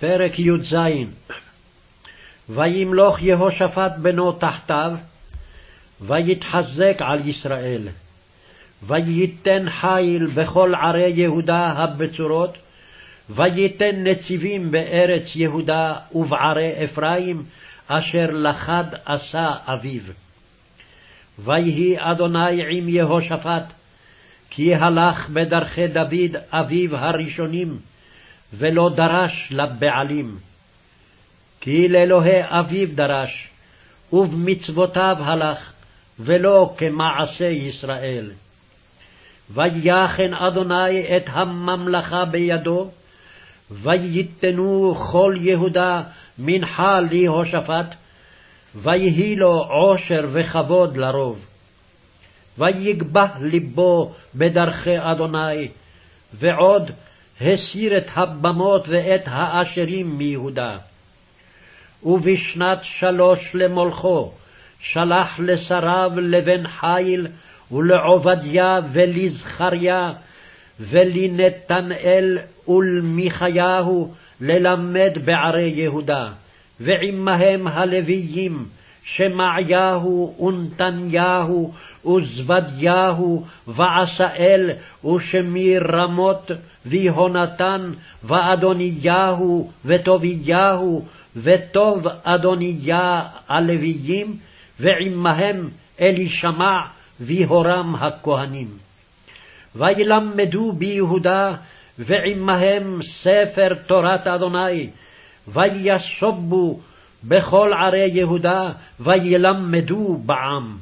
פרק י"ז וימלוך יהושפט בנו תחתיו, ויתחזק על ישראל. וייתן חיל בכל ערי יהודה הבצורות, וייתן נציבים בארץ יהודה ובערי אפרים, אשר לכד עשה אביו. ויהי אדוני עם יהושפט, כי הלך בדרכי דוד אביו הראשונים, ולא דרש לבעלים. כי לאלוהי אביו דרש, ובמצוותיו הלך, ולא כמעשה ישראל. ויחן אדוני את הממלכה בידו, וייתנו כל יהודה מנחה ליהושפט, ויהי לו עושר וכבוד לרוב. ויגבה לבו בדרכי אדוני, ועוד הסיר את הבמות ואת האשרים מיהודה. ובשנת שלוש למולכו שלח לשריו לבן חיל ולעובדיה ולזכריה ולנתנאל ולמיכיהו ללמד בערי יהודה, ועמהם הלוויים שמעיהו ונתניהו וזבדיהו ועשאל ושמיר רמות ויהונתן ואדוניהו וטוביהו וטוב אדוניה הלוויים ועמהם אלישמע ויהורם הכהנים. וילמדו ביהודה ועמהם ספר תורת אדוני, ויסובו בכל ערי יהודה, וילמדו בעם.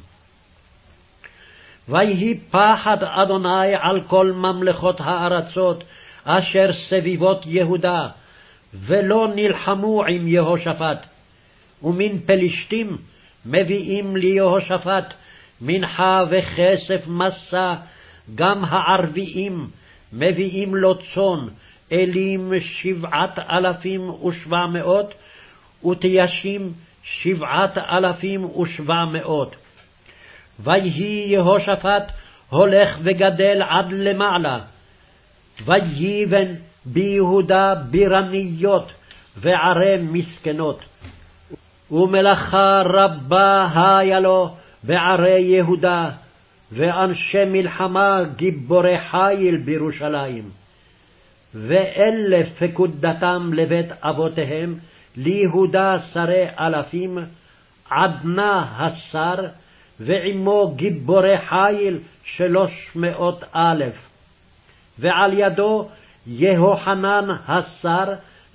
ויהי פחד אדוני על כל ממלכות הארצות אשר סביבות יהודה, ולא נלחמו עם יהושפט. ומן פלשתים מביאים ליהושפט מנחה וכסף מסה, גם הערביים מביאים לו צאן, אלים שבעת אלפים ושבע מאות, ותיישים שבעת אלפים ושבע מאות. ויהי יהושפט הולך וגדל עד למעלה, וייבן ביהודה בירניות וערי מסכנות. ומלאכה רבה היה לו בערי יהודה, ואנשי מלחמה גיבורי חיל בירושלים. ואלה פקודתם לבית אבותיהם, ליהודה שרי אלפים, עדנה השר, ועמו גיבורי חיל שלוש מאות אלף. ועל ידו יהוחנן השר,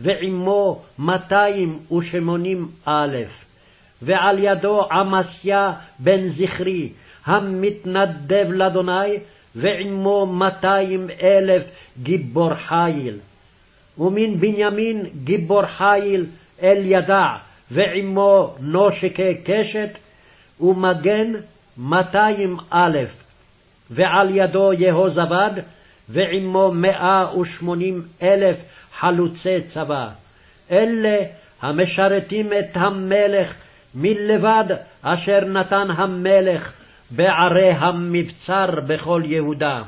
ועמו מאתיים ושמונים אלף. ועל ידו עמסיה בן זכרי, המתנדב לאדוני, ועמו מאתיים אלף גיבור חיל. ומן בנימין גיבור חיל אל ידע, ועמו נושקי קשת, ומגן מאתיים אלף. ועל ידו יהוזבד, ועמו מאה ושמונים אלף חלוצי צבא. אלה המשרתים את המלך מלבד אשר נתן המלך בערי המבצר בכל יהודה.